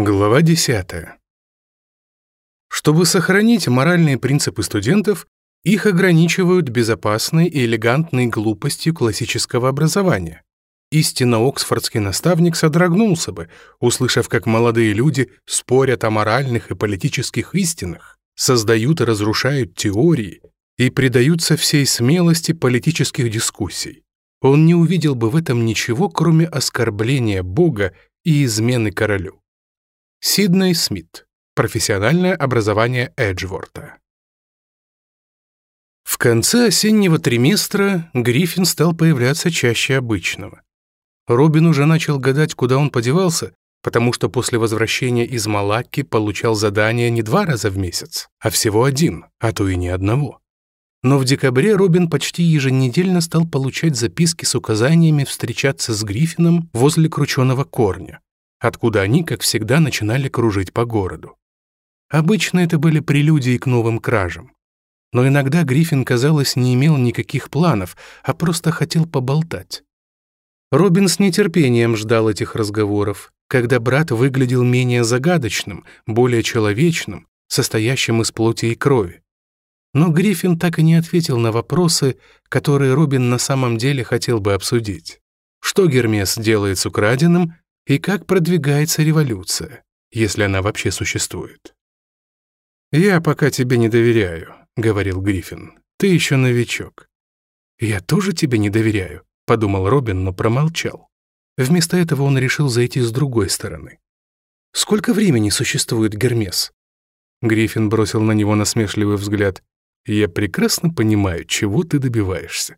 Глава 10. Чтобы сохранить моральные принципы студентов, их ограничивают безопасной и элегантной глупостью классического образования. Истинно оксфордский наставник содрогнулся бы, услышав, как молодые люди спорят о моральных и политических истинах, создают и разрушают теории и предаются всей смелости политических дискуссий. Он не увидел бы в этом ничего, кроме оскорбления Бога и измены королю. Сидней Смит. Профессиональное образование Эджворта. В конце осеннего триместра Гриффин стал появляться чаще обычного. Робин уже начал гадать, куда он подевался, потому что после возвращения из Малакки получал задание не два раза в месяц, а всего один, а то и ни одного. Но в декабре Робин почти еженедельно стал получать записки с указаниями встречаться с Гриффином возле крученого корня, откуда они, как всегда, начинали кружить по городу. Обычно это были прелюдии к новым кражам. Но иногда Гриффин, казалось, не имел никаких планов, а просто хотел поболтать. Робин с нетерпением ждал этих разговоров, когда брат выглядел менее загадочным, более человечным, состоящим из плоти и крови. Но Гриффин так и не ответил на вопросы, которые Робин на самом деле хотел бы обсудить. Что Гермес делает с украденным и как продвигается революция, если она вообще существует. «Я пока тебе не доверяю», — говорил Гриффин. «Ты еще новичок». «Я тоже тебе не доверяю», — подумал Робин, но промолчал. Вместо этого он решил зайти с другой стороны. «Сколько времени существует Гермес?» Гриффин бросил на него насмешливый взгляд. «Я прекрасно понимаю, чего ты добиваешься».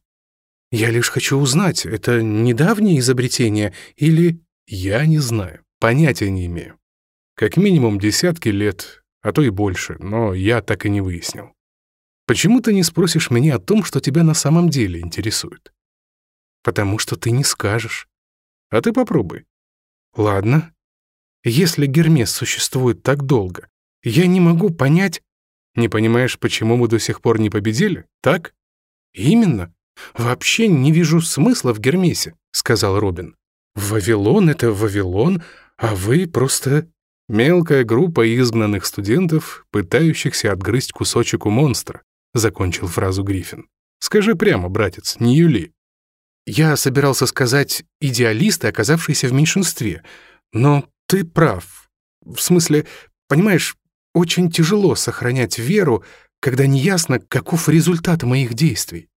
«Я лишь хочу узнать, это недавнее изобретение или...» Я не знаю, понятия не имею. Как минимум десятки лет, а то и больше, но я так и не выяснил. Почему ты не спросишь меня о том, что тебя на самом деле интересует? Потому что ты не скажешь. А ты попробуй. Ладно. Если Гермес существует так долго, я не могу понять... Не понимаешь, почему мы до сих пор не победили, так? Именно. Вообще не вижу смысла в Гермесе, — сказал Робин. Вавилон — это Вавилон, а вы просто мелкая группа изгнанных студентов, пытающихся отгрызть кусочек у монстра», — закончил фразу Гриффин. «Скажи прямо, братец, не юли». «Я собирался сказать идеалисты, оказавшиеся в меньшинстве, но ты прав. В смысле, понимаешь, очень тяжело сохранять веру, когда неясно, каков результат моих действий».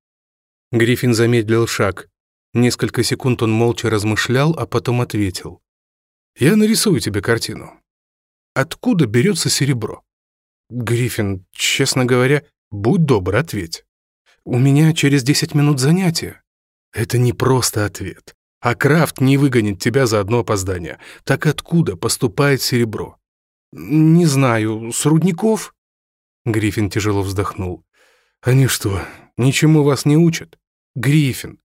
Гриффин замедлил шаг — Несколько секунд он молча размышлял, а потом ответил. «Я нарисую тебе картину. Откуда берется серебро?» «Гриффин, честно говоря, будь добр, ответь. У меня через 10 минут занятия». «Это не просто ответ. А Крафт не выгонит тебя за одно опоздание. Так откуда поступает серебро?» «Не знаю, с рудников?» Гриффин тяжело вздохнул. «Они что, ничему вас не учат?» «Гриффин,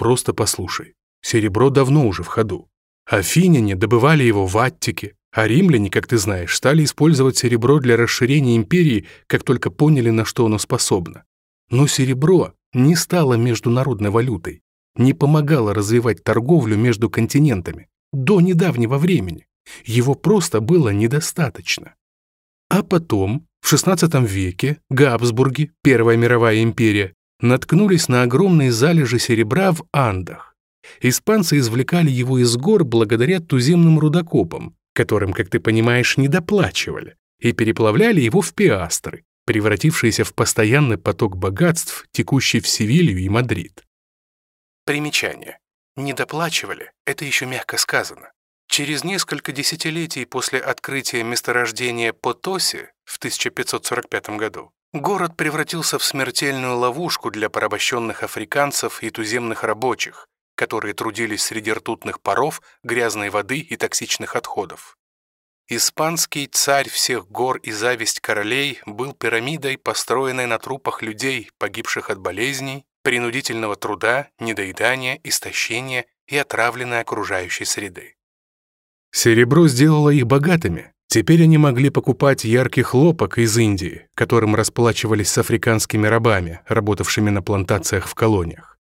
Просто послушай, серебро давно уже в ходу. Афиняне добывали его в Аттике, а римляне, как ты знаешь, стали использовать серебро для расширения империи, как только поняли, на что оно способно. Но серебро не стало международной валютой, не помогало развивать торговлю между континентами до недавнего времени. Его просто было недостаточно. А потом, в XVI веке, Габсбурги, Первая мировая империя, наткнулись на огромные залежи серебра в Андах. Испанцы извлекали его из гор благодаря туземным рудокопам, которым, как ты понимаешь, недоплачивали, и переплавляли его в пиастры, превратившиеся в постоянный поток богатств, текущий в Севилью и Мадрид. Примечание. Недоплачивали — это еще мягко сказано. Через несколько десятилетий после открытия месторождения Потоси в 1545 году Город превратился в смертельную ловушку для порабощенных африканцев и туземных рабочих, которые трудились среди ртутных паров, грязной воды и токсичных отходов. Испанский царь всех гор и зависть королей был пирамидой, построенной на трупах людей, погибших от болезней, принудительного труда, недоедания, истощения и отравленной окружающей среды. Серебро сделало их богатыми, Теперь они могли покупать яркий хлопок из Индии, которым расплачивались с африканскими рабами, работавшими на плантациях в колониях.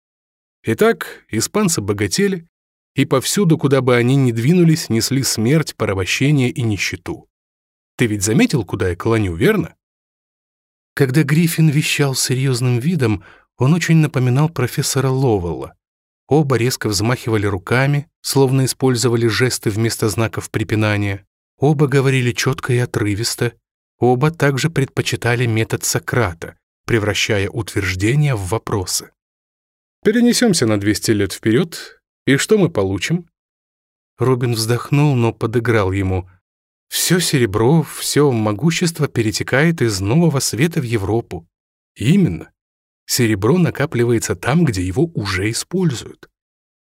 Итак, испанцы богатели, и повсюду, куда бы они ни двинулись, несли смерть, порабощение и нищету. Ты ведь заметил, куда я клоню, верно? Когда Гриффин вещал серьезным видом, он очень напоминал профессора Ловелла. Оба резко взмахивали руками, словно использовали жесты вместо знаков препинания. Оба говорили четко и отрывисто, оба также предпочитали метод Сократа, превращая утверждения в вопросы. Перенесемся на 200 лет вперед, и что мы получим? Робин вздохнул, но подыграл ему. Все серебро, все могущество перетекает из нового света в Европу. Именно. Серебро накапливается там, где его уже используют.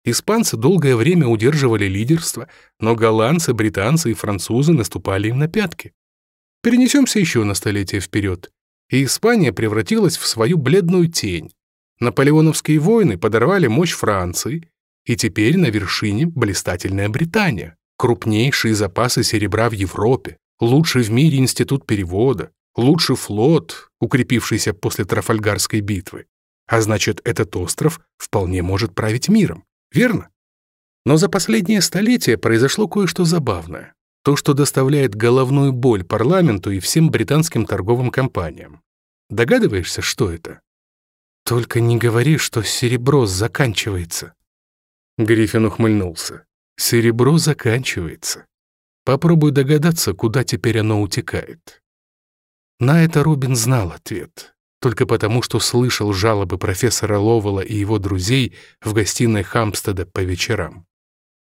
Испанцы долгое время удерживали лидерство, но голландцы, британцы и французы наступали им на пятки. Перенесемся еще на столетие вперед. И Испания превратилась в свою бледную тень. Наполеоновские войны подорвали мощь Франции, и теперь на вершине блистательная Британия, крупнейшие запасы серебра в Европе, лучший в мире институт перевода, лучший флот, укрепившийся после Трафальгарской битвы. А значит, этот остров вполне может править миром верно? Но за последнее столетие произошло кое-что забавное. То, что доставляет головную боль парламенту и всем британским торговым компаниям. Догадываешься, что это? Только не говори, что серебро заканчивается. Гриффин ухмыльнулся. Серебро заканчивается. Попробуй догадаться, куда теперь оно утекает. На это Робин знал ответ только потому, что слышал жалобы профессора Ловела и его друзей в гостиной Хампстеда по вечерам.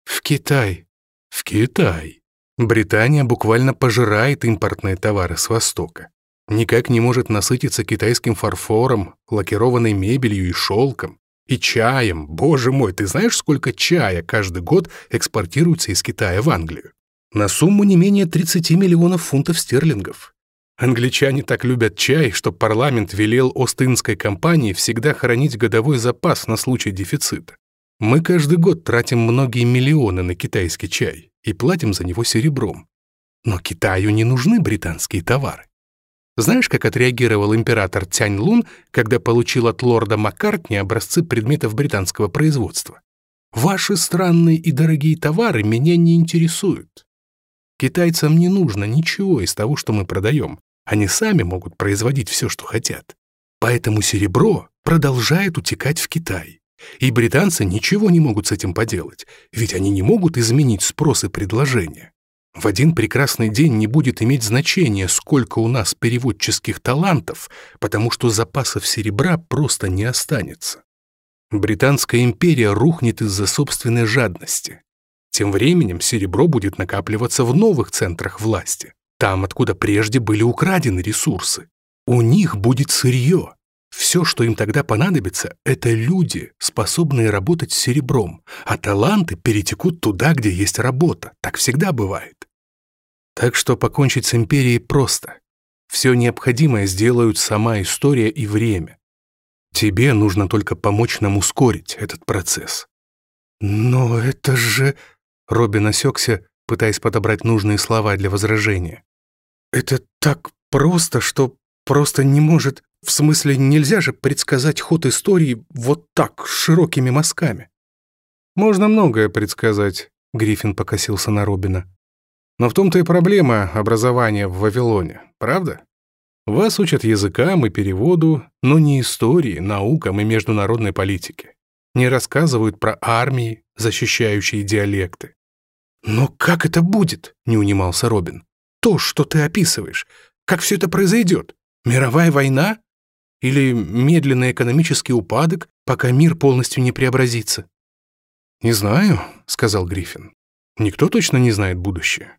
В Китай. В Китай. Британия буквально пожирает импортные товары с Востока. Никак не может насытиться китайским фарфором, лакированной мебелью и шелком, и чаем. Боже мой, ты знаешь, сколько чая каждый год экспортируется из Китая в Англию? На сумму не менее 30 миллионов фунтов стерлингов. Англичане так любят чай, что парламент велел Остинской компании всегда хранить годовой запас на случай дефицита. Мы каждый год тратим многие миллионы на китайский чай и платим за него серебром. Но Китаю не нужны британские товары. Знаешь, как отреагировал император Тянь Лун, когда получил от лорда Маккартни образцы предметов британского производства? «Ваши странные и дорогие товары меня не интересуют. Китайцам не нужно ничего из того, что мы продаем. Они сами могут производить все, что хотят. Поэтому серебро продолжает утекать в Китай. И британцы ничего не могут с этим поделать, ведь они не могут изменить спрос и предложение. В один прекрасный день не будет иметь значения, сколько у нас переводческих талантов, потому что запасов серебра просто не останется. Британская империя рухнет из-за собственной жадности. Тем временем серебро будет накапливаться в новых центрах власти. Там, откуда прежде были украдены ресурсы. У них будет сырье. Все, что им тогда понадобится, это люди, способные работать с серебром, а таланты перетекут туда, где есть работа. Так всегда бывает. Так что покончить с империей просто. Все необходимое сделают сама история и время. Тебе нужно только помочь нам ускорить этот процесс. Но это же... Робин осекся, пытаясь подобрать нужные слова для возражения. Это так просто, что просто не может... В смысле, нельзя же предсказать ход истории вот так, широкими мазками. Можно многое предсказать, Гриффин покосился на Робина. Но в том-то и проблема образования в Вавилоне, правда? Вас учат языкам и переводу, но не истории, наукам и международной политике. Не рассказывают про армии, защищающие диалекты. «Но как это будет?» — не унимался Робин то, что ты описываешь? Как все это произойдет? Мировая война? Или медленный экономический упадок, пока мир полностью не преобразится?» «Не знаю», — сказал Гриффин. «Никто точно не знает будущее.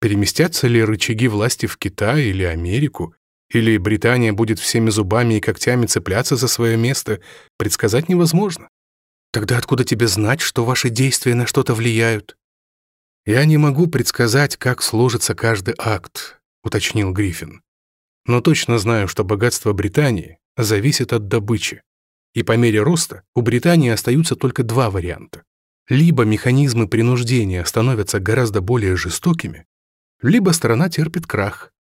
Переместятся ли рычаги власти в Китай или Америку, или Британия будет всеми зубами и когтями цепляться за свое место, предсказать невозможно. Тогда откуда тебе знать, что ваши действия на что-то влияют? «Я не могу предсказать, как сложится каждый акт», — уточнил Гриффин. «Но точно знаю, что богатство Британии зависит от добычи. И по мере роста у Британии остаются только два варианта. Либо механизмы принуждения становятся гораздо более жестокими, либо страна терпит крах.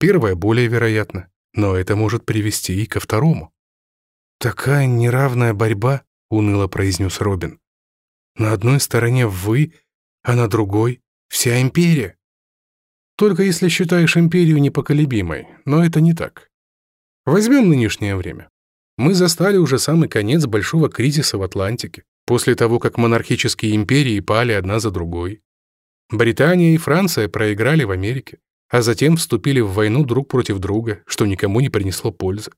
Первое более вероятно, но это может привести и ко второму. «Такая неравная борьба», — уныло произнес Робин. «На одной стороне вы а на другой — вся империя. Только если считаешь империю непоколебимой, но это не так. Возьмем нынешнее время. Мы застали уже самый конец большого кризиса в Атлантике, после того, как монархические империи пали одна за другой. Британия и Франция проиграли в Америке, а затем вступили в войну друг против друга, что никому не принесло пользы.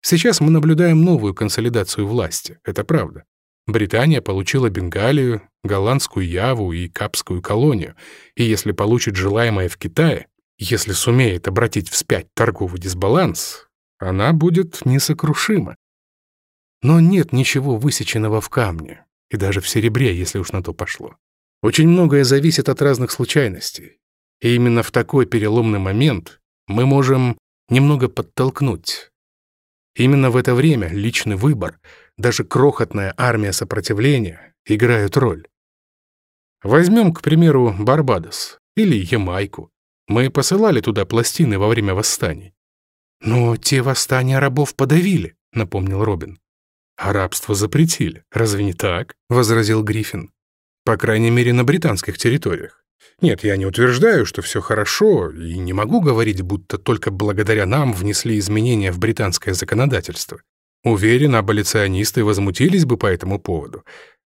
Сейчас мы наблюдаем новую консолидацию власти, это правда. Британия получила Бенгалию, Голландскую Яву и Капскую колонию, и если получит желаемое в Китае, если сумеет обратить вспять торговый дисбаланс, она будет несокрушима. Но нет ничего высеченного в камне, и даже в серебре, если уж на то пошло. Очень многое зависит от разных случайностей. И именно в такой переломный момент мы можем немного подтолкнуть. Именно в это время личный выбор — даже крохотная армия сопротивления играют роль. Возьмем, к примеру, Барбадос или Ямайку. Мы посылали туда пластины во время восстаний. «Но те восстания рабов подавили», — напомнил Робин. «А рабство запретили, разве не так?» — возразил Гриффин. «По крайней мере, на британских территориях. Нет, я не утверждаю, что все хорошо, и не могу говорить, будто только благодаря нам внесли изменения в британское законодательство. Уверен, аболиционисты возмутились бы по этому поводу.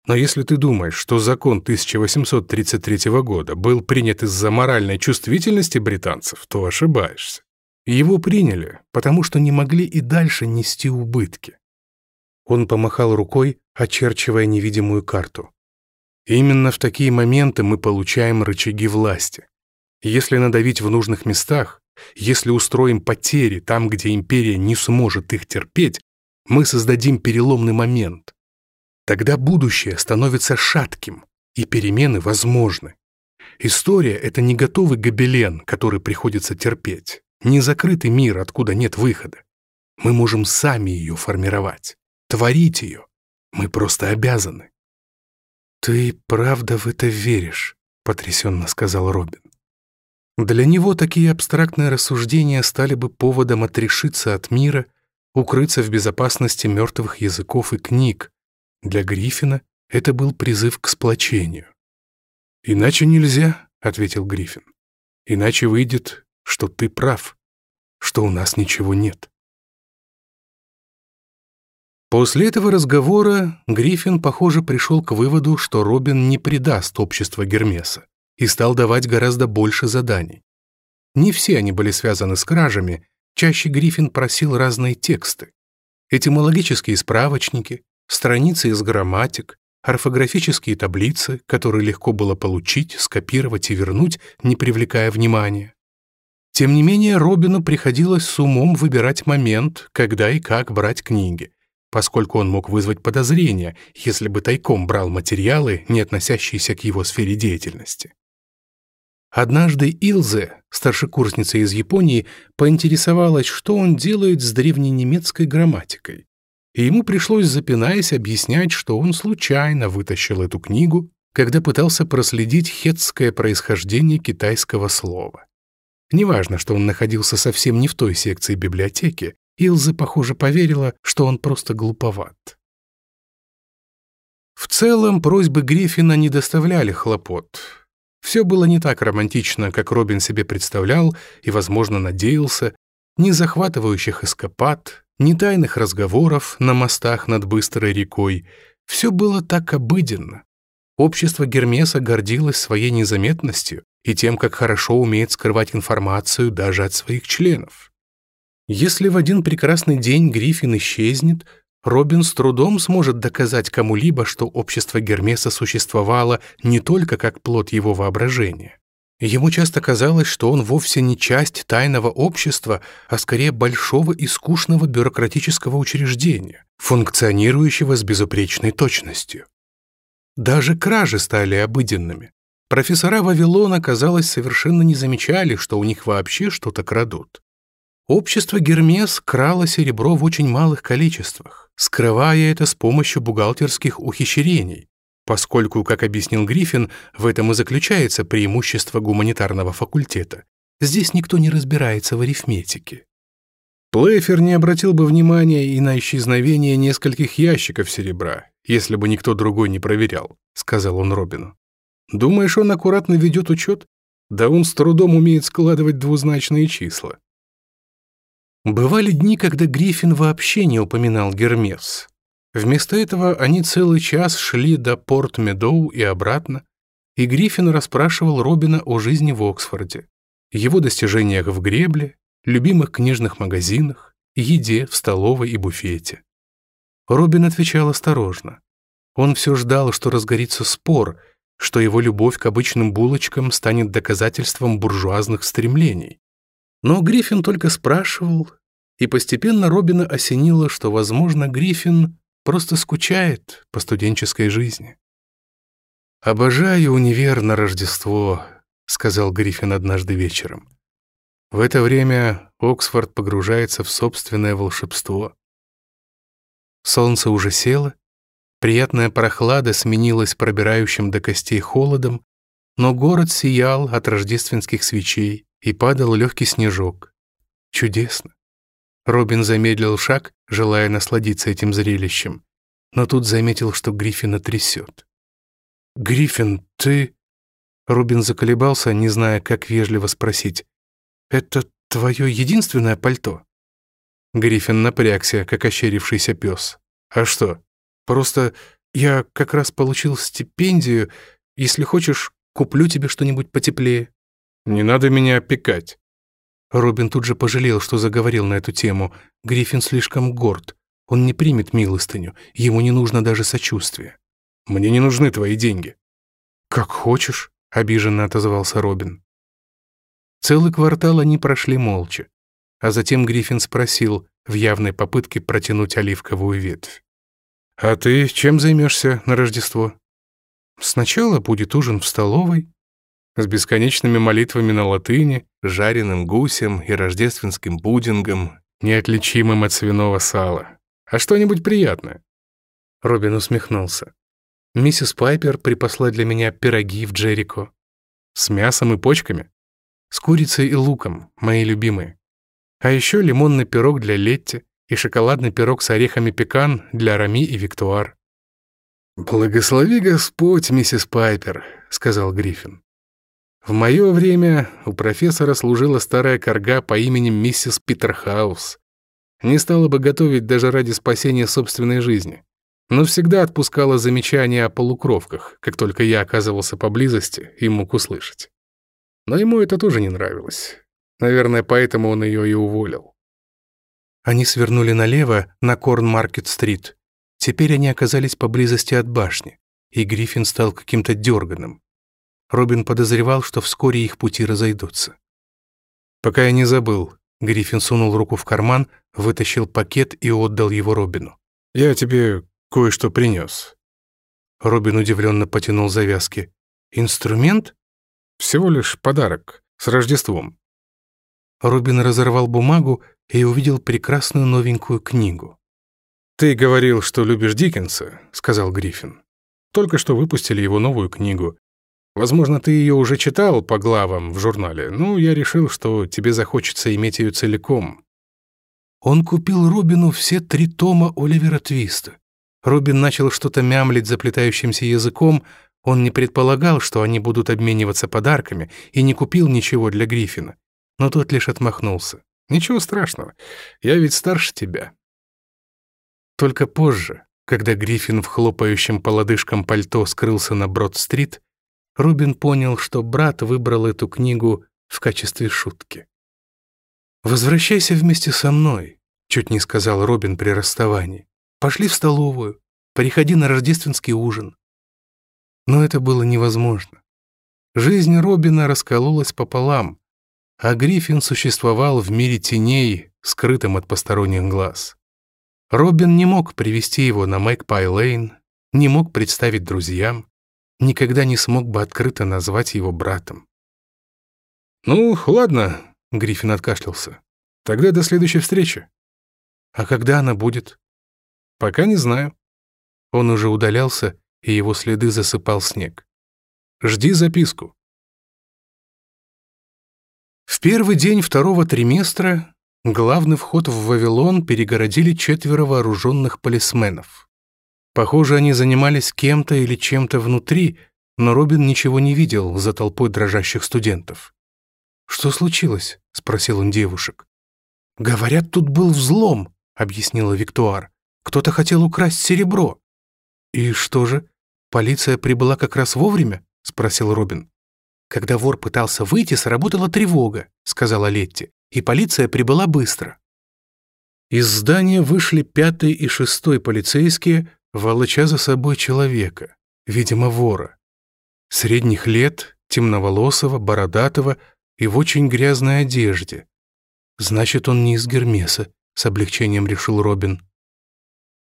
Но если ты думаешь, что закон 1833 года был принят из-за моральной чувствительности британцев, то ошибаешься. Его приняли, потому что не могли и дальше нести убытки. Он помахал рукой, очерчивая невидимую карту. Именно в такие моменты мы получаем рычаги власти. Если надавить в нужных местах, если устроим потери там, где империя не сможет их терпеть, мы создадим переломный момент. Тогда будущее становится шатким, и перемены возможны. История — это не готовый гобелен, который приходится терпеть, не закрытый мир, откуда нет выхода. Мы можем сами ее формировать, творить ее. Мы просто обязаны. «Ты правда в это веришь?» — потрясенно сказал Робин. Для него такие абстрактные рассуждения стали бы поводом отрешиться от мира — укрыться в безопасности мертвых языков и книг. Для Гриффина это был призыв к сплочению. «Иначе нельзя», — ответил Гриффин. «Иначе выйдет, что ты прав, что у нас ничего нет». После этого разговора Гриффин, похоже, пришел к выводу, что Робин не предаст общество Гермеса и стал давать гораздо больше заданий. Не все они были связаны с кражами, Чаще Гриффин просил разные тексты. Этимологические справочники, страницы из грамматик, орфографические таблицы, которые легко было получить, скопировать и вернуть, не привлекая внимания. Тем не менее, Робину приходилось с умом выбирать момент, когда и как брать книги, поскольку он мог вызвать подозрения, если бы тайком брал материалы, не относящиеся к его сфере деятельности. Однажды Илзе, старшекурсница из Японии, поинтересовалась, что он делает с древненемецкой грамматикой. И ему пришлось, запинаясь, объяснять, что он случайно вытащил эту книгу, когда пытался проследить хетское происхождение китайского слова. Неважно, что он находился совсем не в той секции библиотеки, Илзе похоже, поверила, что он просто глуповат. В целом, просьбы Гриффина не доставляли хлопот. Все было не так романтично, как Робин себе представлял и, возможно, надеялся, ни захватывающих эскапад, ни тайных разговоров на мостах над быстрой рекой. Все было так обыденно. Общество Гермеса гордилось своей незаметностью и тем, как хорошо умеет скрывать информацию даже от своих членов. Если в один прекрасный день Гриффин исчезнет, Робин с трудом сможет доказать кому-либо, что общество Гермеса существовало не только как плод его воображения. Ему часто казалось, что он вовсе не часть тайного общества, а скорее большого и скучного бюрократического учреждения, функционирующего с безупречной точностью. Даже кражи стали обыденными. Профессора Вавилона, казалось, совершенно не замечали, что у них вообще что-то крадут. Общество Гермес крало серебро в очень малых количествах, скрывая это с помощью бухгалтерских ухищрений, поскольку, как объяснил Гриффин, в этом и заключается преимущество гуманитарного факультета. Здесь никто не разбирается в арифметике. Плейфер не обратил бы внимания и на исчезновение нескольких ящиков серебра, если бы никто другой не проверял, сказал он Робину. Думаешь, он аккуратно ведет учет? Да он с трудом умеет складывать двузначные числа. Бывали дни, когда Гриффин вообще не упоминал Гермес. Вместо этого они целый час шли до Порт-Медоу и обратно, и Гриффин расспрашивал Робина о жизни в Оксфорде, его достижениях в гребле, любимых книжных магазинах, еде в столовой и буфете. Робин отвечал осторожно. Он все ждал, что разгорится спор, что его любовь к обычным булочкам станет доказательством буржуазных стремлений. Но Гриффин только спрашивал, и постепенно Робина осенило, что, возможно, Гриффин просто скучает по студенческой жизни. «Обожаю универ на Рождество», — сказал Гриффин однажды вечером. В это время Оксфорд погружается в собственное волшебство. Солнце уже село, приятная прохлада сменилась пробирающим до костей холодом, но город сиял от рождественских свечей и падал легкий снежок. Чудесно. Робин замедлил шаг, желая насладиться этим зрелищем, но тут заметил, что Гриффина трясет. «Гриффин, ты...» Робин заколебался, не зная, как вежливо спросить. «Это твое единственное пальто?» Гриффин напрягся, как ощерившийся пес. «А что? Просто я как раз получил стипендию. Если хочешь, куплю тебе что-нибудь потеплее». Не надо меня опекать». Робин тут же пожалел, что заговорил на эту тему. Гриффин слишком горд. Он не примет милостыню, ему не нужно даже сочувствие. «Мне не нужны твои деньги». «Как хочешь», — обиженно отозвался Робин. Целый квартал они прошли молча. А затем Гриффин спросил, в явной попытке протянуть оливковую ветвь. «А ты чем займешься на Рождество?» «Сначала будет ужин в столовой, с бесконечными молитвами на латыни, жареным гусем и рождественским пудингом, неотличимым от свиного сала. А что-нибудь приятное?» Робин усмехнулся. «Миссис Пайпер припасла для меня пироги в Джерико. С мясом и почками. С курицей и луком, мои любимые. А еще лимонный пирог для Летти и шоколадный пирог с орехами пекан для Рами и Виктуар». «Благослови Господь, миссис Пайпер», — сказал Гриффин. В мое время у профессора служила старая корга по имени миссис Питерхаус. Не стала бы готовить даже ради спасения собственной жизни. Но всегда отпускала замечания о полукровках, как только я оказывался поблизости и мог услышать. Но ему это тоже не нравилось. Наверное, поэтому он ее и уволил. Они свернули налево на Корнмаркет-стрит. Теперь они оказались поблизости от башни, и Гриффин стал каким-то дерганым. Робин подозревал, что вскоре их пути разойдутся. «Пока я не забыл», — Гриффин сунул руку в карман, вытащил пакет и отдал его Робину. «Я тебе кое-что принес». Робин удивленно потянул завязки. «Инструмент?» «Всего лишь подарок. С Рождеством». Робин разорвал бумагу и увидел прекрасную новенькую книгу. «Ты говорил, что любишь Диккенса», — сказал Гриффин. «Только что выпустили его новую книгу Возможно, ты ее уже читал по главам в журнале, но я решил, что тебе захочется иметь ее целиком. Он купил Робину все три тома Оливера Твиста. Робин начал что-то мямлить заплетающимся языком, он не предполагал, что они будут обмениваться подарками, и не купил ничего для Гриффина. Но тот лишь отмахнулся. «Ничего страшного, я ведь старше тебя». Только позже, когда Гриффин в хлопающем по лодыжкам пальто скрылся на Брод-стрит, Рубин понял, что брат выбрал эту книгу в качестве шутки. «Возвращайся вместе со мной», — чуть не сказал Робин при расставании. «Пошли в столовую, приходи на рождественский ужин». Но это было невозможно. Жизнь Робина раскололась пополам, а Гриффин существовал в мире теней, скрытым от посторонних глаз. Робин не мог привести его на Мэгпай-Лейн, не мог представить друзьям никогда не смог бы открыто назвать его братом. «Ну, ладно», — Гриффин откашлялся. «Тогда до следующей встречи». «А когда она будет?» «Пока не знаю». Он уже удалялся, и его следы засыпал снег. «Жди записку». В первый день второго триместра главный вход в Вавилон перегородили четверо вооруженных полисменов. Похоже, они занимались кем-то или чем-то внутри, но Робин ничего не видел за толпой дрожащих студентов. «Что случилось?» — спросил он девушек. «Говорят, тут был взлом», — объяснила Виктуар. «Кто-то хотел украсть серебро». «И что же? Полиция прибыла как раз вовремя?» — спросил Робин. «Когда вор пытался выйти, сработала тревога», — сказала Летти, «и полиция прибыла быстро». Из здания вышли пятый и шестой полицейские, волоча за собой человека, видимо, вора. Средних лет, темноволосого, бородатого и в очень грязной одежде. Значит, он не из Гермеса, с облегчением решил Робин.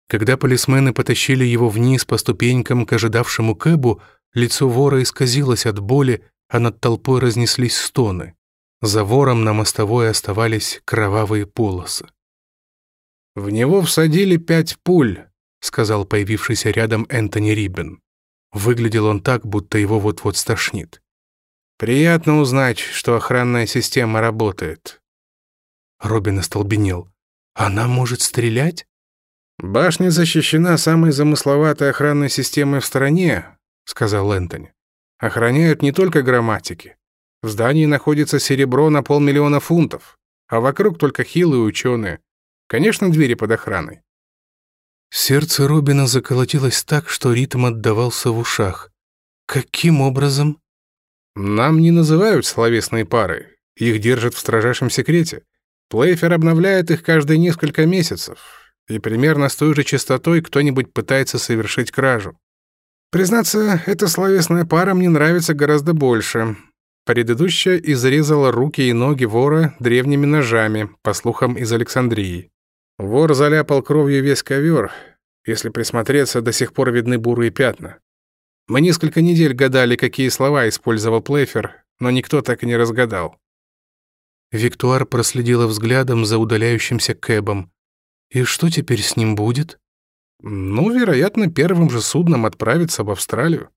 Когда полисмены потащили его вниз по ступенькам к ожидавшему Кэбу, лицо вора исказилось от боли, а над толпой разнеслись стоны. За вором на мостовой оставались кровавые полосы. «В него всадили пять пуль», сказал появившийся рядом Энтони Риббен. Выглядел он так, будто его вот-вот стошнит. «Приятно узнать, что охранная система работает». Робин остолбенел. «Она может стрелять?» «Башня защищена самой замысловатой охранной системой в стране», — сказал Энтони. «Охраняют не только грамматики. В здании находится серебро на полмиллиона фунтов, а вокруг только хилые ученые. Конечно, двери под охраной. Сердце Робина заколотилось так, что ритм отдавался в ушах. Каким образом? Нам не называют словесные пары. Их держат в строжайшем секрете. Плейфер обновляет их каждые несколько месяцев. И примерно с той же частотой кто-нибудь пытается совершить кражу. Признаться, эта словесная пара мне нравится гораздо больше. Предыдущая изрезала руки и ноги вора древними ножами, по слухам из Александрии. Вор заляпал кровью весь ковер. Если присмотреться, до сих пор видны бурые пятна. Мы несколько недель гадали, какие слова использовал Плейфер, но никто так и не разгадал. Виктуар проследила взглядом за удаляющимся Кэбом. «И что теперь с ним будет?» «Ну, вероятно, первым же судном отправится в Австралию.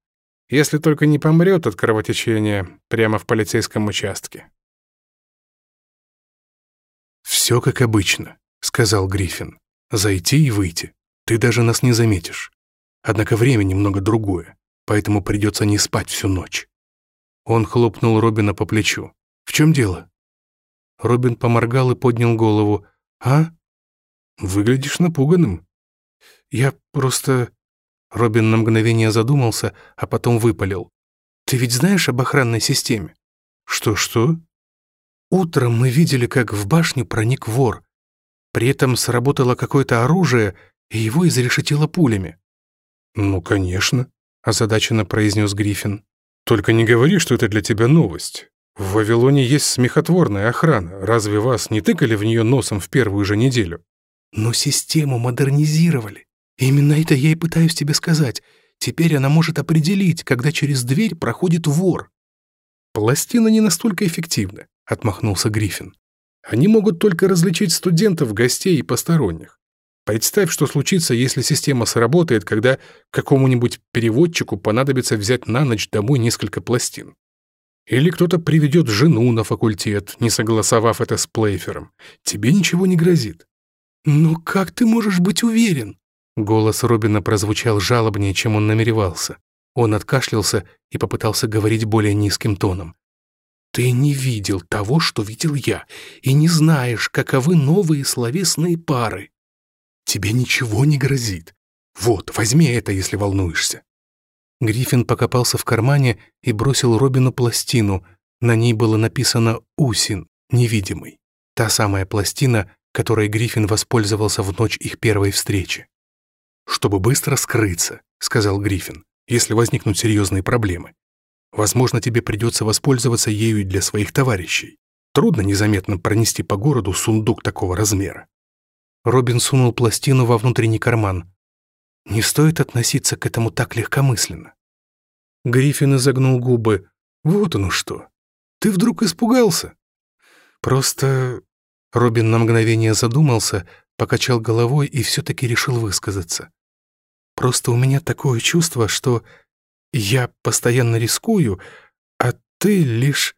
Если только не помрет от кровотечения прямо в полицейском участке». Все как обычно сказал Гриффин. «Зайти и выйти. Ты даже нас не заметишь. Однако время немного другое, поэтому придется не спать всю ночь». Он хлопнул Робина по плечу. «В чем дело?» Робин поморгал и поднял голову. «А? Выглядишь напуганным». «Я просто...» Робин на мгновение задумался, а потом выпалил. «Ты ведь знаешь об охранной системе?» «Что-что?» «Утром мы видели, как в башню проник вор, при этом сработало какое-то оружие, и его изрешетило пулями». «Ну, конечно», — озадаченно произнес Гриффин. «Только не говори, что это для тебя новость. В Вавилоне есть смехотворная охрана. Разве вас не тыкали в нее носом в первую же неделю?» «Но систему модернизировали. Именно это я и пытаюсь тебе сказать. Теперь она может определить, когда через дверь проходит вор». «Пластина не настолько эффективна», — отмахнулся Гриффин. Они могут только различить студентов, гостей и посторонних. Представь, что случится, если система сработает, когда какому-нибудь переводчику понадобится взять на ночь домой несколько пластин. Или кто-то приведет жену на факультет, не согласовав это с Плейфером. Тебе ничего не грозит. Но как ты можешь быть уверен?» Голос Робина прозвучал жалобнее, чем он намеревался. Он откашлялся и попытался говорить более низким тоном. Ты не видел того, что видел я, и не знаешь, каковы новые словесные пары. Тебе ничего не грозит. Вот, возьми это, если волнуешься». Гриффин покопался в кармане и бросил Робину пластину. На ней было написано «Усин, невидимый». Та самая пластина, которой Гриффин воспользовался в ночь их первой встречи. «Чтобы быстро скрыться», — сказал Гриффин, «если возникнут серьезные проблемы. Возможно, тебе придется воспользоваться ею для своих товарищей. Трудно незаметно пронести по городу сундук такого размера». Робин сунул пластину во внутренний карман. «Не стоит относиться к этому так легкомысленно». Гриффин изогнул губы. «Вот оно что! Ты вдруг испугался?» «Просто...» Робин на мгновение задумался, покачал головой и все-таки решил высказаться. «Просто у меня такое чувство, что я постоянно рискую, а ты лишь...»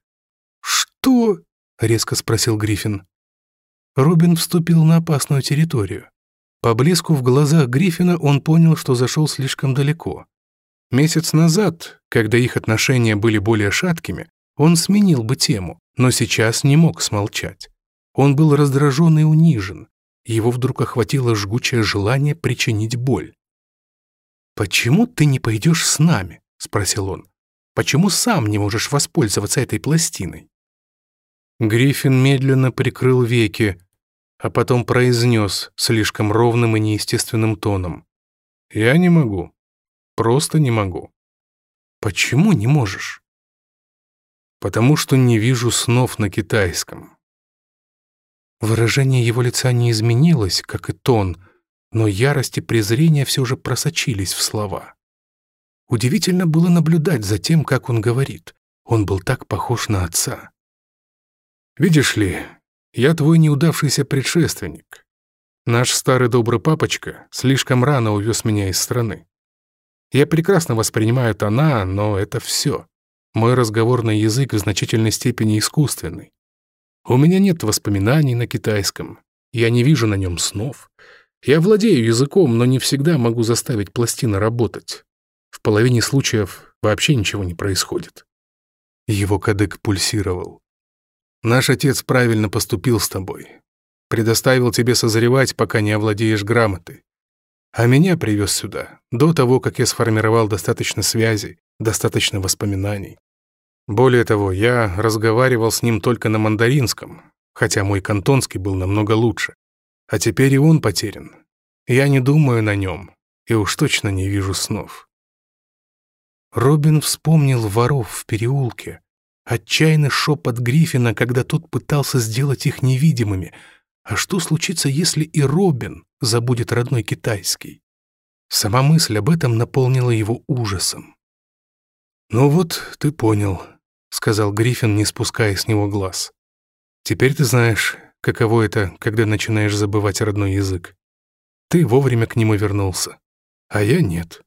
«Что?» — резко спросил Гриффин. Робин вступил на опасную территорию. По в глазах Гриффина он понял, что зашел слишком далеко. Месяц назад, когда их отношения были более шаткими, он сменил бы тему, но сейчас не мог смолчать. Он был раздражен и унижен. Его вдруг охватило жгучее желание причинить боль. «Почему ты не пойдешь с нами?» — спросил он. «Почему сам не можешь воспользоваться этой пластиной?» Гриффин медленно прикрыл веки, а потом произнес слишком ровным и неестественным тоном. «Я не могу. Просто не могу». «Почему не можешь?» «Потому что не вижу снов на китайском». Выражение его лица не изменилось, как и тон, но ярость и презрение все же просочились в слова. Удивительно было наблюдать за тем, как он говорит. Он был так похож на отца. «Видишь ли, я твой неудавшийся предшественник. Наш старый добрый папочка слишком рано увез меня из страны. Я прекрасно воспринимаю тона, но это все. Мой разговорный язык в значительной степени искусственный. У меня нет воспоминаний на китайском, я не вижу на нем снов. Я владею языком, но не всегда могу заставить пластины работать. В половине случаев вообще ничего не происходит. Его кадык пульсировал. Наш отец правильно поступил с тобой. Предоставил тебе созревать, пока не овладеешь грамотой. А меня привез сюда, до того, как я сформировал достаточно связей, достаточно воспоминаний. Более того, я разговаривал с ним только на мандаринском, хотя мой кантонский был намного лучше. А теперь и он потерян. Я не думаю на нем и уж точно не вижу снов. Робин вспомнил воров в переулке, отчаянный шепот Гриффина, когда тот пытался сделать их невидимыми. А что случится, если и Робин забудет родной китайский? Сама мысль об этом наполнила его ужасом. «Ну вот, ты понял», — сказал Гриффин, не спуская с него глаз. «Теперь ты знаешь, каково это, когда начинаешь забывать родной язык. Ты вовремя к нему вернулся, а я нет».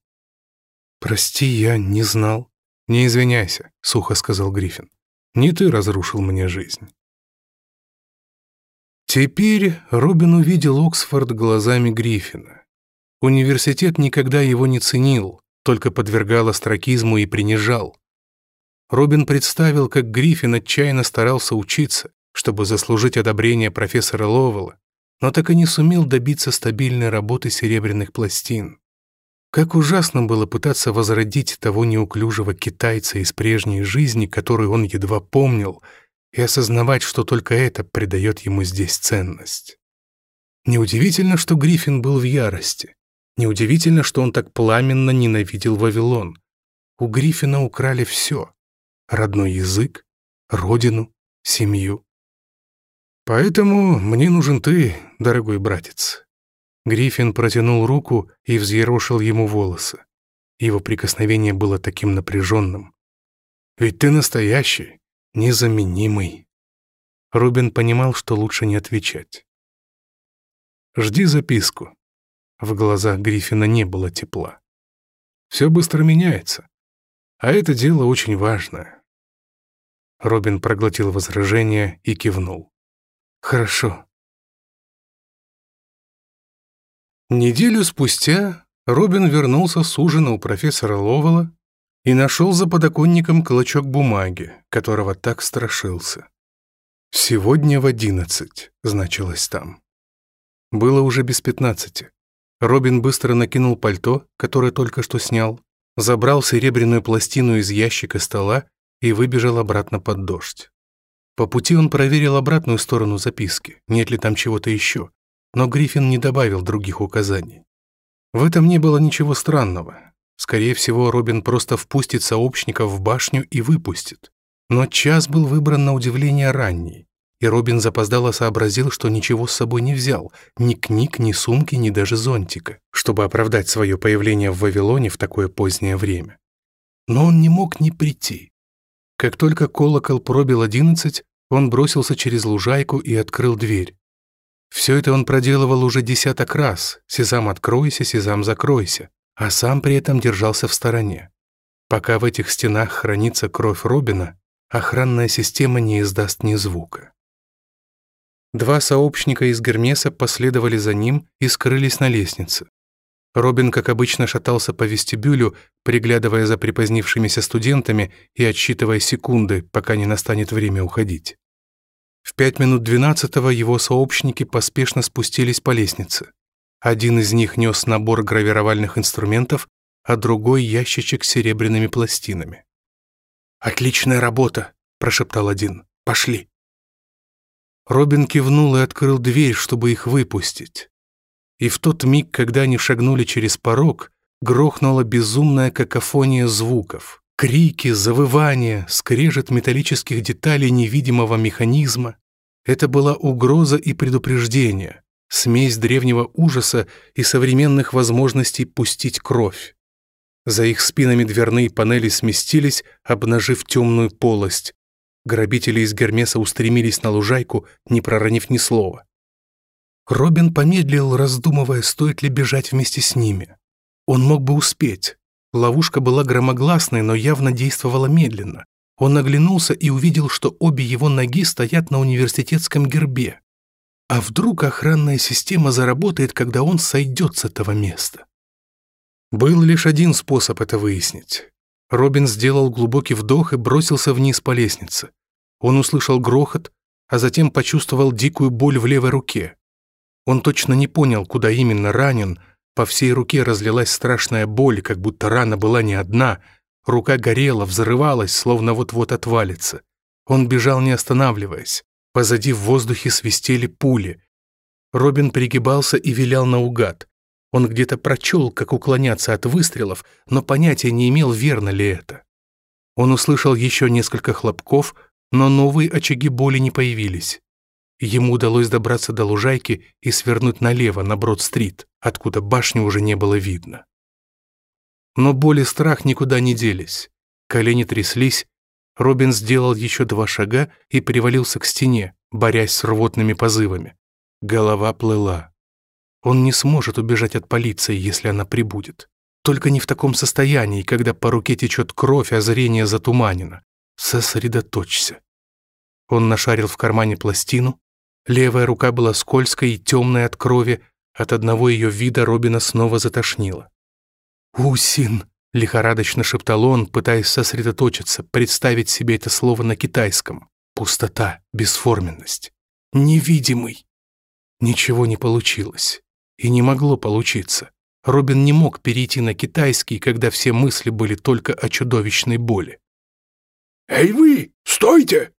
«Прости, я не знал». «Не извиняйся», — сухо сказал Гриффин. «Не ты разрушил мне жизнь». Теперь Робин увидел Оксфорд глазами Гриффина. Университет никогда его не ценил, только подвергал астракизму и принижал. Робин представил, как Гриффин отчаянно старался учиться, чтобы заслужить одобрение профессора Ловела, но так и не сумел добиться стабильной работы серебряных пластин. Как ужасно было пытаться возродить того неуклюжего китайца из прежней жизни, который он едва помнил, и осознавать, что только это придает ему здесь ценность. Неудивительно, что Гриффин был в ярости. Неудивительно, что он так пламенно ненавидел Вавилон. У Гриффина украли все — родной язык, родину, семью. «Поэтому мне нужен ты, дорогой братец», Гриффин протянул руку и взъерошил ему волосы. Его прикосновение было таким напряженным. «Ведь ты настоящий, незаменимый». Рубин понимал, что лучше не отвечать. «Жди записку». В глазах Гриффина не было тепла. «Все быстро меняется. А это дело очень важное». Робин проглотил возражение и кивнул. «Хорошо, Неделю спустя Робин вернулся с ужина у профессора Ловела и нашел за подоконником клочок бумаги, которого так страшился. «Сегодня в одиннадцать», — значилось там. Было уже без пятнадцати. Робин быстро накинул пальто, которое только что снял, забрал серебряную пластину из ящика стола и выбежал обратно под дождь. По пути он проверил обратную сторону записки, нет ли там чего-то еще, но Гриффин не добавил других указаний. В этом не было ничего странного. Скорее всего, Робин просто впустит сообщников в башню и выпустит. Но час был выбран на удивление ранний, и Робин запоздало сообразил, что ничего с собой не взял, ни книг, ни сумки, ни даже зонтика, чтобы оправдать свое появление в Вавилоне в такое позднее время. Но он не мог не прийти. Как только колокол пробил одиннадцать, он бросился через лужайку и открыл дверь. Все это он проделывал уже десяток раз. Сезам откройся, сезам закройся. А сам при этом держался в стороне. Пока в этих стенах хранится кровь Робина, охранная система не издаст ни звука. Два сообщника из Гермеса последовали за ним и скрылись на лестнице. Робин, как обычно, шатался по вестибюлю, приглядывая за припозднившимися студентами и отсчитывая секунды, пока не настанет время уходить. В пять минут двенадцатого его сообщники поспешно спустились по лестнице. Один из них нес набор гравировальных инструментов, а другой — ящичек с серебряными пластинами. «Отличная работа!» — прошептал один. «Пошли!» Робин кивнул и открыл дверь, чтобы их выпустить. И в тот миг, когда они шагнули через порог, грохнула безумная какофония звуков — крики, завывания, скрежет металлических деталей невидимого механизма. Это была угроза и предупреждение, смесь древнего ужаса и современных возможностей пустить кровь. За их спинами дверные панели сместились, обнажив темную полость. Грабители из Гермеса устремились на лужайку, не проронив ни слова. Робин помедлил, раздумывая, стоит ли бежать вместе с ними. Он мог бы успеть. Ловушка была громогласной, но явно действовала медленно. Он оглянулся и увидел, что обе его ноги стоят на университетском гербе. А вдруг охранная система заработает, когда он сойдет с этого места? Был лишь один способ это выяснить. Робин сделал глубокий вдох и бросился вниз по лестнице. Он услышал грохот, а затем почувствовал дикую боль в левой руке. Он точно не понял, куда именно ранен, по всей руке разлилась страшная боль, как будто рана была не одна. Рука горела, взрывалась, словно вот-вот отвалится. Он бежал, не останавливаясь. Позади в воздухе свистели пули. Робин пригибался и вилял наугад. Он где-то прочел, как уклоняться от выстрелов, но понятия не имел, верно ли это. Он услышал еще несколько хлопков, но новые очаги боли не появились. Ему удалось добраться до лужайки и свернуть налево на Брод-стрит, откуда башни уже не было видно. Но боль и страх никуда не делись. Колени тряслись. Робин сделал еще два шага и привалился к стене, борясь с рвотными позывами. Голова плыла. Он не сможет убежать от полиции, если она прибудет. Только не в таком состоянии, когда по руке течет кровь, а зрение затуманено. Сосредоточься. Он нашарил в кармане пластину, Левая рука была скользкой и темной от крови, от одного ее вида Робина снова затошнило. «Усин!» — лихорадочно шептал он, пытаясь сосредоточиться, представить себе это слово на китайском. Пустота, бесформенность. Невидимый. Ничего не получилось. И не могло получиться. Робин не мог перейти на китайский, когда все мысли были только о чудовищной боли. «Эй вы, стойте!»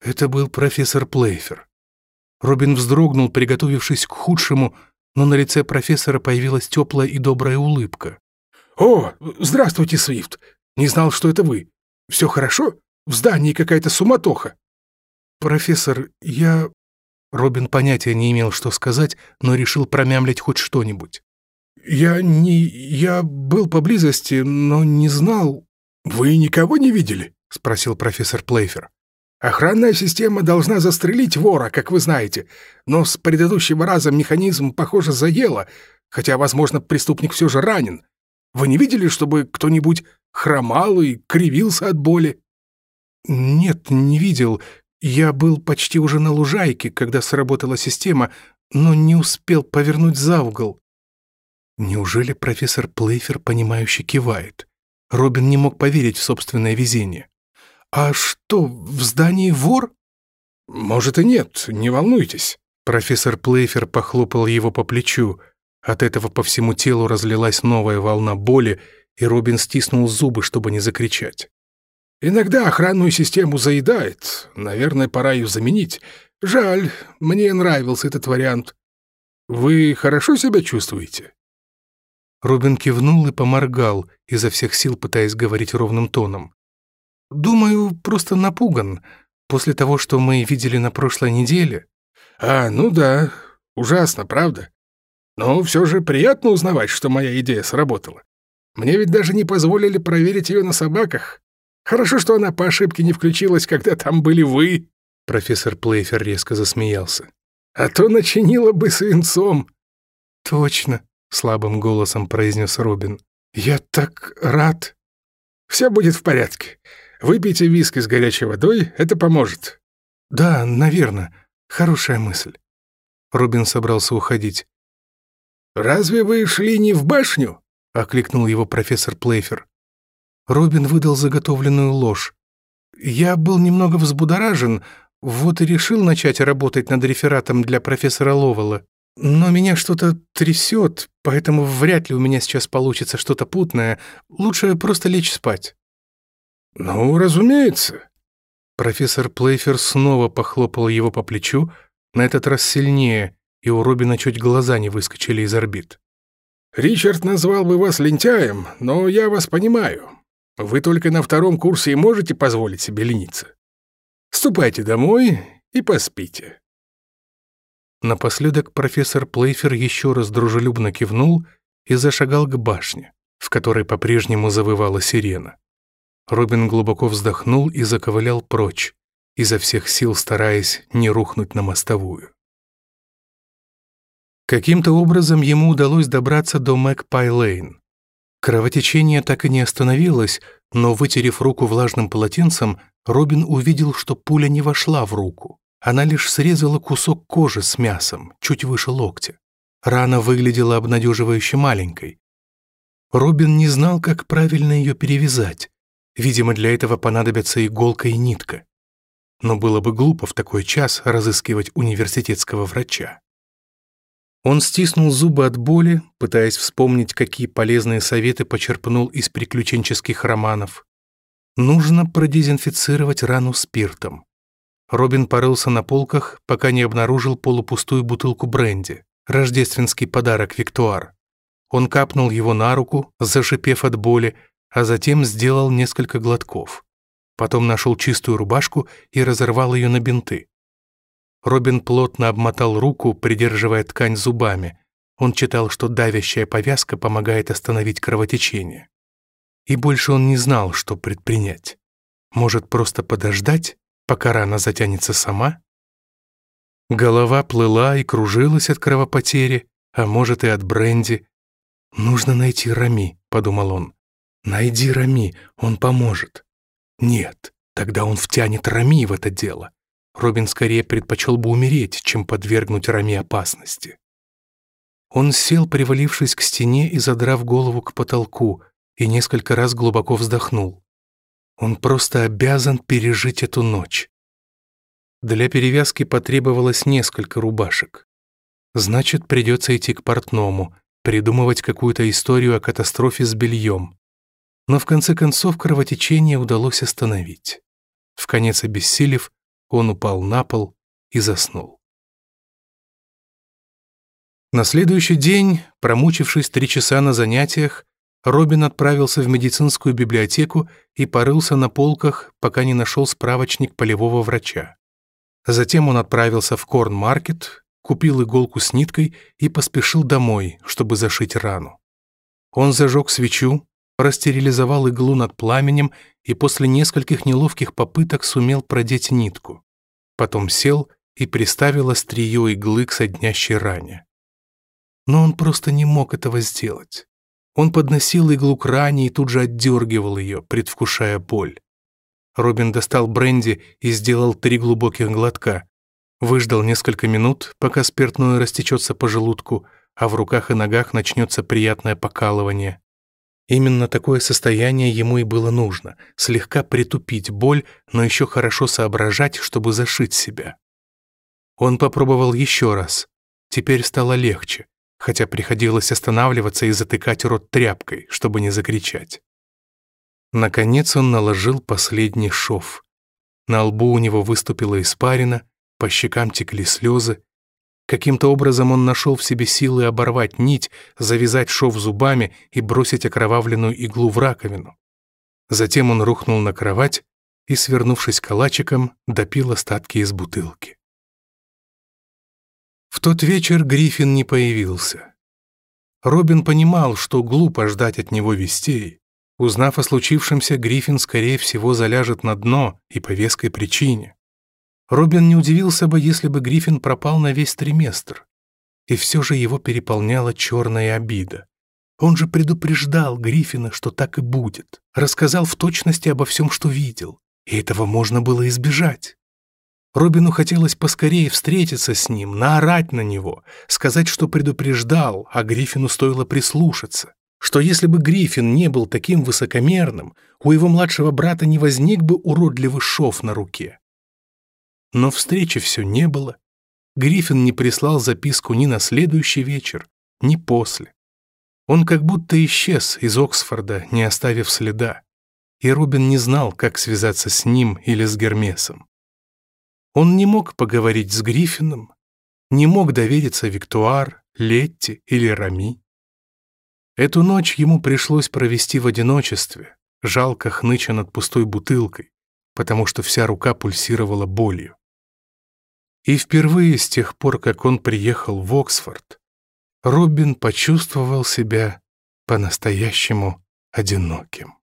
Это был профессор Плейфер. Робин вздрогнул, приготовившись к худшему, но на лице профессора появилась теплая и добрая улыбка. «О, здравствуйте, Свифт! Не знал, что это вы. Все хорошо? В здании какая-то суматоха!» «Профессор, я...» Робин понятия не имел, что сказать, но решил промямлить хоть что-нибудь. «Я не... я был поблизости, но не знал...» «Вы никого не видели?» — спросил профессор Плейфер. Охранная система должна застрелить вора, как вы знаете, но с предыдущего раза механизм, похоже, заело, хотя, возможно, преступник все же ранен. Вы не видели, чтобы кто-нибудь хромал и кривился от боли?» «Нет, не видел. Я был почти уже на лужайке, когда сработала система, но не успел повернуть за угол». Неужели профессор Плейфер, понимающе кивает? Робин не мог поверить в собственное везение. «А что, в здании вор?» «Может и нет, не волнуйтесь». Профессор Плейфер похлопал его по плечу. От этого по всему телу разлилась новая волна боли, и Робин стиснул зубы, чтобы не закричать. «Иногда охранную систему заедает. Наверное, пора ее заменить. Жаль, мне нравился этот вариант. Вы хорошо себя чувствуете?» Робин кивнул и поморгал, изо всех сил пытаясь говорить ровным тоном. Думаю, просто напуган после того, что мы видели на прошлой неделе». «А, ну да, ужасно, правда? Но все же приятно узнавать, что моя идея сработала. Мне ведь даже не позволили проверить ее на собаках. Хорошо, что она по ошибке не включилась, когда там были вы». Профессор Плейфер резко засмеялся. «А то начинила бы свинцом». «Точно», — слабым голосом произнес Робин. «Я так рад». «Все будет в порядке. Выпейте виски с горячей водой, это поможет». «Да, наверное. Хорошая мысль». Рубин собрался уходить. «Разве вы шли не в башню?» — окликнул его профессор Плейфер. Рубин выдал заготовленную ложь. «Я был немного взбудоражен, вот и решил начать работать над рефератом для профессора Ловела. Но меня что-то трясет, поэтому вряд ли у меня сейчас получится что-то путное. Лучше просто лечь спать». «Ну, разумеется». Профессор Плейфер снова похлопал его по плечу, на этот раз сильнее, и у Робина чуть глаза не выскочили из орбит. «Ричард назвал бы вас лентяем, но я вас понимаю. Вы только на втором курсе и можете позволить себе лениться. Ступайте домой и поспите». Напоследок профессор Плейфер еще раз дружелюбно кивнул и зашагал к башне, в которой по-прежнему завывала сирена. Робин глубоко вздохнул и заковылял прочь, изо всех сил стараясь не рухнуть на мостовую. Каким-то образом ему удалось добраться до Мэгпай-Лейн. Кровотечение так и не остановилось, но, вытерев руку влажным полотенцем, Робин увидел, что пуля не вошла в руку. Она лишь срезала кусок кожи с мясом, чуть выше локтя. Рана выглядела обнадеживающе маленькой. Робин не знал, как правильно ее перевязать. Видимо, для этого понадобятся иголка и нитка. Но было бы глупо в такой час разыскивать университетского врача. Он стиснул зубы от боли, пытаясь вспомнить, какие полезные советы почерпнул из приключенческих романов. Нужно продезинфицировать рану спиртом. Робин порылся на полках, пока не обнаружил полупустую бутылку бренди, рождественский подарок Виктуар. Он капнул его на руку, зашипев от боли, а затем сделал несколько глотков. Потом нашел чистую рубашку и разорвал ее на бинты. Робин плотно обмотал руку, придерживая ткань зубами. Он читал, что давящая повязка помогает остановить кровотечение. И больше он не знал, что предпринять. Может, просто подождать, пока рана затянется сама? Голова плыла и кружилась от кровопотери, а может и от бренди. «Нужно найти Рами», — подумал он. Найди Рами, он поможет. Нет, тогда он втянет Рами в это дело. Робин скорее предпочел бы умереть, чем подвергнуть Рами опасности. Он сел, привалившись к стене и задрав голову к потолку, и несколько раз глубоко вздохнул. Он просто обязан пережить эту ночь. Для перевязки потребовалось несколько рубашек. Значит, придется идти к портному, придумывать какую-то историю о катастрофе с бельем. Но в конце концов кровотечение удалось остановить. В конец обессилев, он упал на пол и заснул. На следующий день, промучившись три часа на занятиях, Робин отправился в медицинскую библиотеку и порылся на полках, пока не нашел справочник полевого врача. Затем он отправился в корн-маркет, купил иголку с ниткой и поспешил домой, чтобы зашить рану. Он зажег свечу, простерилизовал иглу над пламенем и после нескольких неловких попыток сумел продеть нитку. Потом сел и приставил острие иглы к соднящей ране. Но он просто не мог этого сделать. Он подносил иглу к ране и тут же отдергивал ее, предвкушая боль. Робин достал бренди и сделал три глубоких глотка. Выждал несколько минут, пока спиртное растечется по желудку, а в руках и ногах начнется приятное покалывание. Именно такое состояние ему и было нужно — слегка притупить боль, но еще хорошо соображать, чтобы зашить себя. Он попробовал еще раз. Теперь стало легче, хотя приходилось останавливаться и затыкать рот тряпкой, чтобы не закричать. Наконец он наложил последний шов. На лбу у него выступила испарина, по щекам текли слезы, Каким-то образом он нашел в себе силы оборвать нить, завязать шов зубами и бросить окровавленную иглу в раковину. Затем он рухнул на кровать и, свернувшись калачиком, допил остатки из бутылки. В тот вечер Гриффин не появился. Робин понимал, что глупо ждать от него вестей. Узнав о случившемся, Гриффин, скорее всего, заляжет на дно и по веской причине. Робин не удивился бы, если бы Гриффин пропал на весь триместр. И все же его переполняла черная обида. Он же предупреждал Гриффина, что так и будет, рассказал в точности обо всем, что видел, и этого можно было избежать. Робину хотелось поскорее встретиться с ним, наорать на него, сказать, что предупреждал, а Гриффину стоило прислушаться, что если бы Гриффин не был таким высокомерным, у его младшего брата не возник бы уродливый шов на руке но встречи все не было. Гриффин не прислал записку ни на следующий вечер, ни после. Он как будто исчез из Оксфорда, не оставив следа, и Робин не знал, как связаться с ним или с Гермесом. Он не мог поговорить с Гриффином, не мог довериться Виктуар, Летти или Рами. Эту ночь ему пришлось провести в одиночестве, жалко хныча над пустой бутылкой, потому что вся рука пульсировала болью. И впервые с тех пор, как он приехал в Оксфорд, Робин почувствовал себя по-настоящему одиноким.